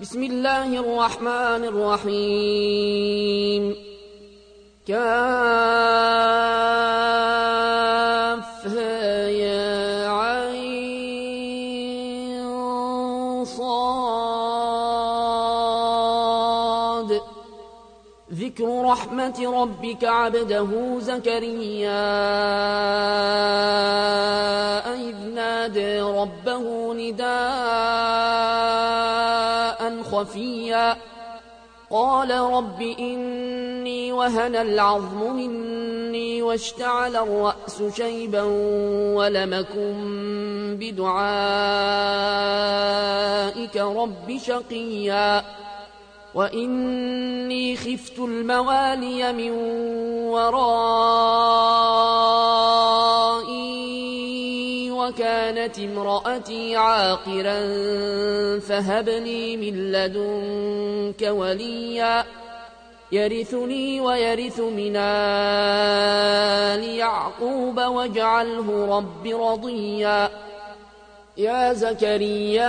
بسم الله الرحمن الرحيم. كافها يا عين صاد. ذكر رحمة ربك عبده زكريا إذ نادى ربه نداء خفيا قال رب إني وهن العظم مني واشتعل الرأس شيبا ولمكن بدعائك رب شقيا وإني خفت الموالي من ورائي وكانت امرأتي عاقرا فهب لي من لدنك وليا. يرثني ويرث من آل يعقوب واجعله رب رضيا. يا زكريا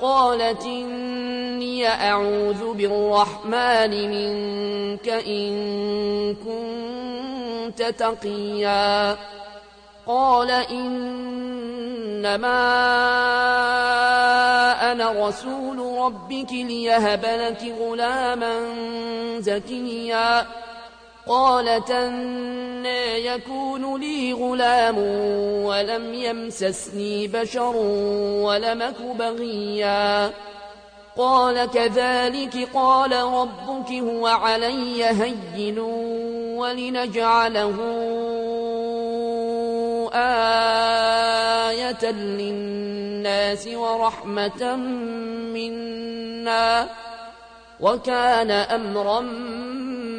قالت إني أعوذ بالرحمن منك إن كنت تقيا. قال إنما أنا رسول ربك ليهب لك غلاما زكيا. قالت أن يكون لي غلام ولم يمسسني بشر ولمك بغيا. قال كذلك قال ربك هو علي هين ولنجعله آية للناس ورحمة منا. وكان أمرا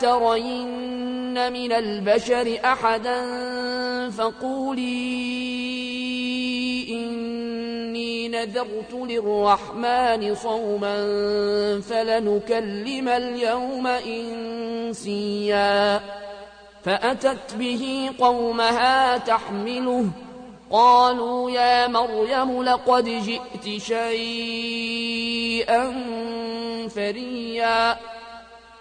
ترين من البشر أحدا فقولي إني نذرت للرحمن صوما فلنكلم اليوم إنسيا فأتت به قومها تحمله قالوا يا مريم لقد جئت شيئا فريا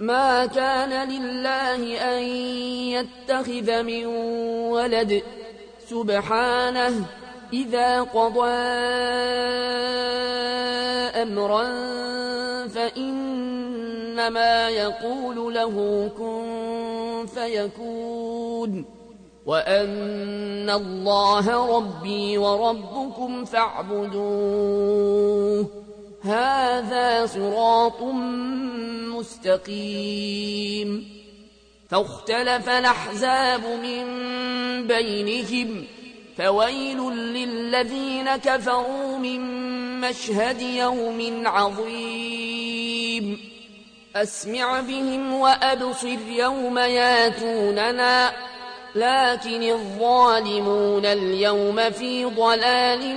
ما كان لله أن يتخذ من ولد. سبحانه إذا قضى أمرا فإنما يقول له كن فيكون. وأن الله ربي وربكم فاعبدوه. هذا صراط مستقيم. فاختلف الأحزاب من بينهم فويل للذين كفروا من مشهد يوم عظيم. أسمع بهم وأبصر يوم ياتوننا لكن الظالمون اليوم في ضلال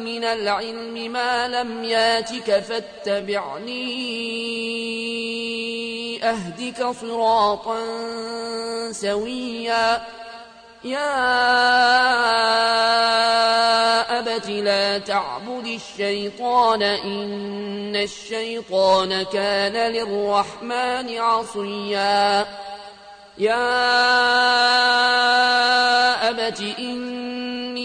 من العلم ما لم ياتك فاتبعني أهدك صراطا سويا. يا أبت لا تعبد الشيطان إن الشيطان كان للرحمن عصيا. يا أبت إني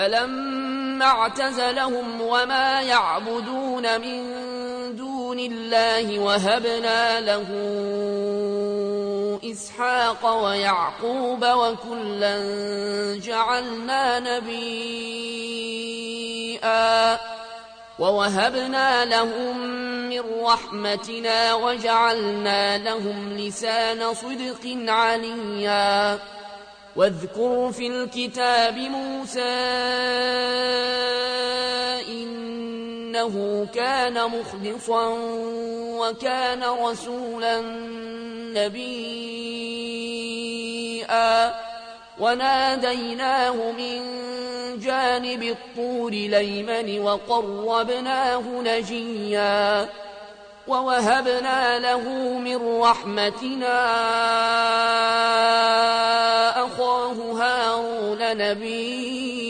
فلما اعتزلهم وما يعبدون من دون الله وهبنا له إسحاق ويعقوب وكلا جعلنا نبيئا ووهبنا لهم من رحمتنا وجعلنا لهم لسان صدق عليا واذكر في الكتاب موسى إنه كان مخلصا وكان رسولا نبيا. وناديناه من جانب الطور ليمن وقربناه نجيا. ووهبنا له من رحمتنا أخاه هارون نبيا.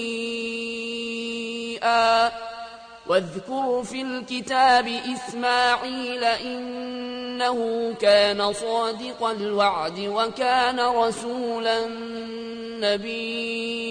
واذكر في الكتاب إسماعيل إنه كان صادق الوعد وكان رسولا نبيا.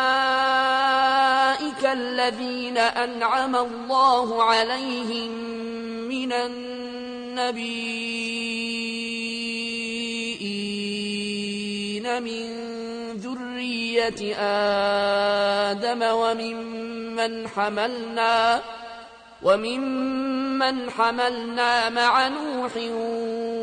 الذين أنعم الله عليهم من النبيين من ذرية آدم وممن حملنا وممن حملنا مع نوح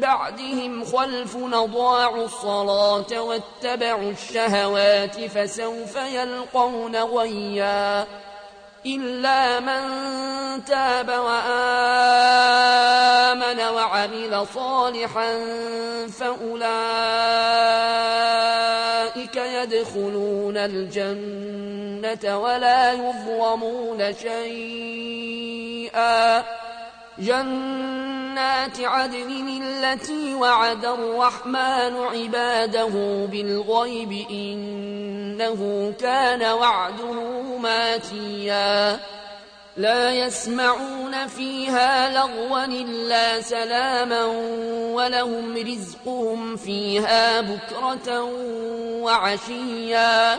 بعدهم خلف نضاعوا الصلاة واتبعوا الشهوات فسوف يلقون غيا إلا من تاب وآمن وعمل صالحا فأولئك يدخلون الجنة ولا يظلمون شيئا. جنات عدن التي وعد الرحمن عباده بالغيب إنه كان وعده ماتيا. لا يسمعون فيها لغوا إلا سلاما ولهم رزقهم فيها بكرة وعشيا.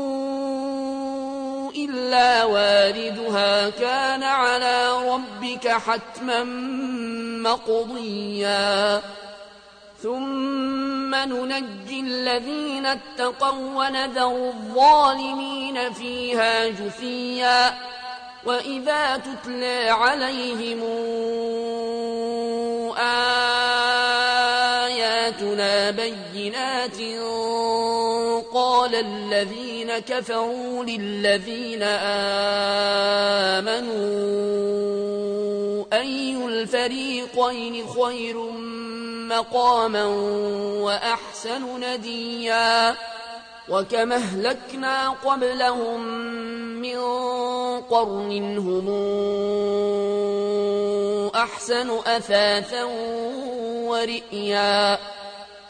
إلا واردها كان على ربك حتما مقضيا. ثم ننجي الذين اتقوا ونذر الظالمين فيها جثيا. وإذا تتلى عليهم آياتنا بينات قال الذين كفروا للذين آمنوا أي الفريقين خير مقاما وأحسن نديا وكما اهلكنا قبلهم من قرن هم أحسن أثاثا ورئيا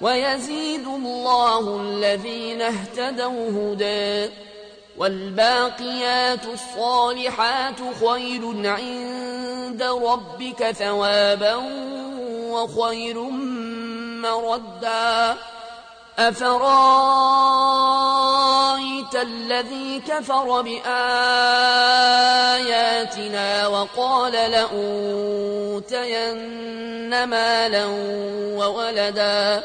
ويزيد الله الذين اهتدوا هدى. والباقيات الصالحات خير عند ربك ثوابا وخير مردا. أفرأيت الذي كفر بآياتنا وقال لأوتين مالا وولدا؟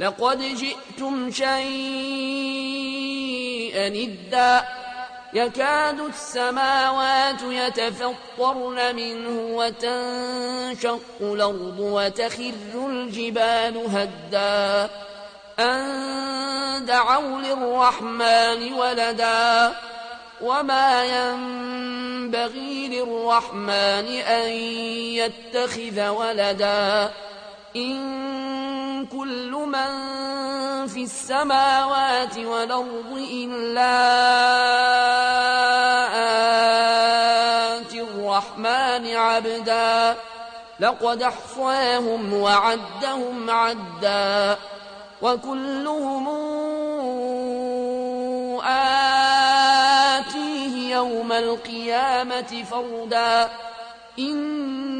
لقد جئتم شيئا إدا يكاد السماوات يتفطرن منه وتنشق الأرض وتخر الجبال هدا. أن دعوا للرحمن ولدا. وما ينبغي للرحمن أن يتخذ ولدا. إن كل من في السماوات والأرض إلا آتي الرحمن عبدا. لقد أحصاهم وعدهم عدا. وكلهم آتيه يوم القيامة فردا. إن